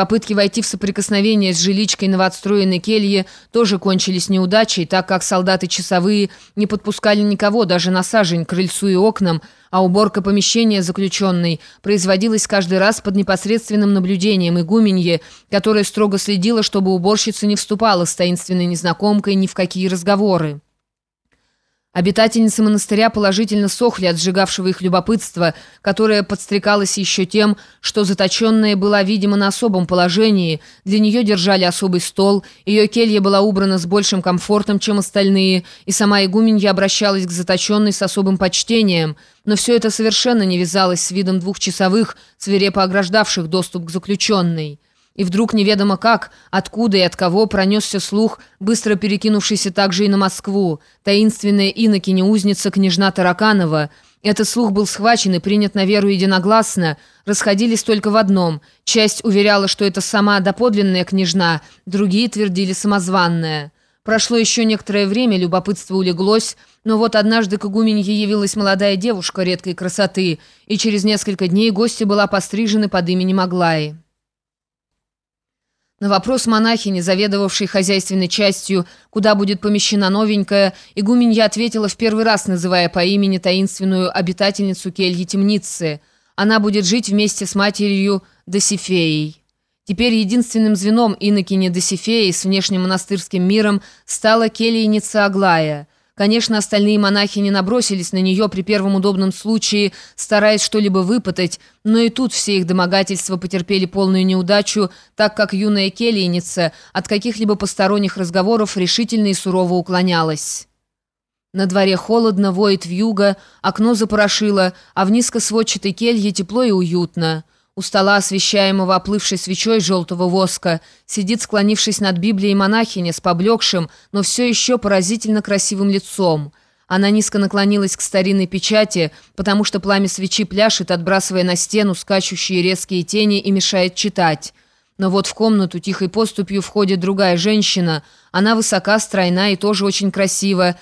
Попытки войти в соприкосновение с жиличкой новоотстроенной кельи тоже кончились неудачей, так как солдаты-часовые не подпускали никого, даже на сажень, крыльцу и окнам, а уборка помещения заключенной производилась каждый раз под непосредственным наблюдением игуменье, которая строго следила, чтобы уборщица не вступала с таинственной незнакомкой ни в какие разговоры. Обитательницы монастыря положительно сохли от сжигавшего их любопытства, которое подстрекалось еще тем, что заточенная была, видимо, на особом положении, для нее держали особый стол, ее келья была убрана с большим комфортом, чем остальные, и сама игуменья обращалась к заточенной с особым почтением, но все это совершенно не вязалось с видом двухчасовых, свирепо ограждавших доступ к заключенной. И вдруг неведомо как, откуда и от кого пронесся слух, быстро перекинувшийся также и на Москву. Таинственная инокиня-узница княжна Тараканова. Этот слух был схвачен и принят на веру единогласно. Расходились только в одном. Часть уверяла, что это сама доподлинная княжна, другие твердили самозванная. Прошло еще некоторое время, любопытство улеглось, но вот однажды к игуменье явилась молодая девушка редкой красоты, и через несколько дней гостья была пострижена под именем Аглаи. На вопрос монахини, заведовавшей хозяйственной частью, куда будет помещена новенькая, игуменья ответила в первый раз, называя по имени таинственную обитательницу кельи темницы. Она будет жить вместе с матерью Досифеей. Теперь единственным звеном инокини Досифеи с внешним монастырским миром стала кельяница Аглая – Конечно, остальные монахи не набросились на нее при первом удобном случае, стараясь что-либо выпытать, но и тут все их домогательства потерпели полную неудачу, так как юная келийница от каких-либо посторонних разговоров решительно и сурово уклонялась. На дворе холодно, воет вьюга, окно запорошило, а в низкосводчатой келье тепло и уютно. У стола, освещаемого оплывшей свечой желтого воска, сидит, склонившись над Библией, монахиня с поблекшим, но все еще поразительно красивым лицом. Она низко наклонилась к старинной печати, потому что пламя свечи пляшет, отбрасывая на стену скачущие резкие тени и мешает читать. Но вот в комнату тихой поступью входит другая женщина. Она высока, стройна и тоже очень красива,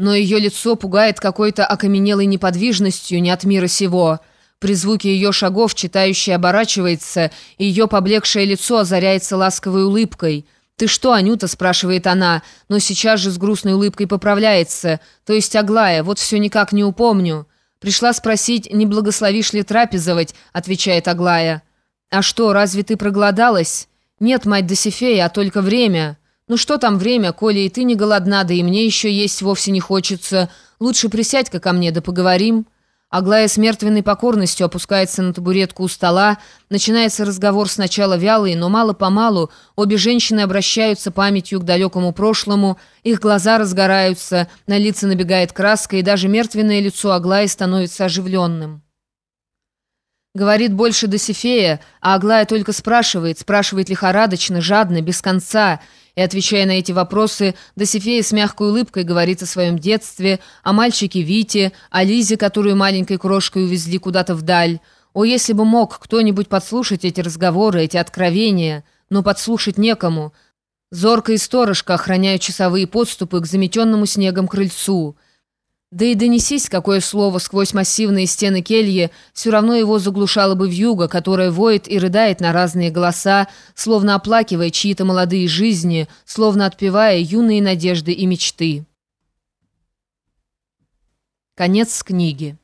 но ее лицо пугает какой-то окаменелой неподвижностью, не от мира сего. При звуке ее шагов читающий оборачивается, и ее поблекшее лицо озаряется ласковой улыбкой. «Ты что, Анюта?» – спрашивает она, но сейчас же с грустной улыбкой поправляется. «То есть Аглая, вот все никак не упомню». «Пришла спросить, не благословишь ли трапезовать?» – отвечает Аглая. «А что, разве ты проголодалась?» «Нет, мать Досифея, а только время». «Ну что там время, коли и ты не голодна, да и мне еще есть вовсе не хочется. Лучше присядь-ка ко мне, да поговорим». Аглая с мертвенной покорностью опускается на табуретку у стола. Начинается разговор сначала вялый, но мало-помалу обе женщины обращаются памятью к далекому прошлому, их глаза разгораются, на лица набегает краска, и даже мертвенное лицо Аглаи становится оживленным. Говорит больше Досифея, а Аглая только спрашивает, спрашивает лихорадочно, жадно, без конца – и, отвечая на эти вопросы, Досифея с мягкой улыбкой говорит о своем детстве, о мальчике Вите, о Лизе, которую маленькой крошкой увезли куда-то вдаль. О, если бы мог кто-нибудь подслушать эти разговоры, эти откровения, но подслушать некому. Зорко и сторожка охраняют часовые подступы к заметенному снегом крыльцу – да и донесись какое слово сквозь массивные стены кельи, все равно его заглушало бы вьюга, которая воет и рыдает на разные голоса, словно оплакивая чьи-то молодые жизни, словно отпевая юные надежды и мечты. Конец книги.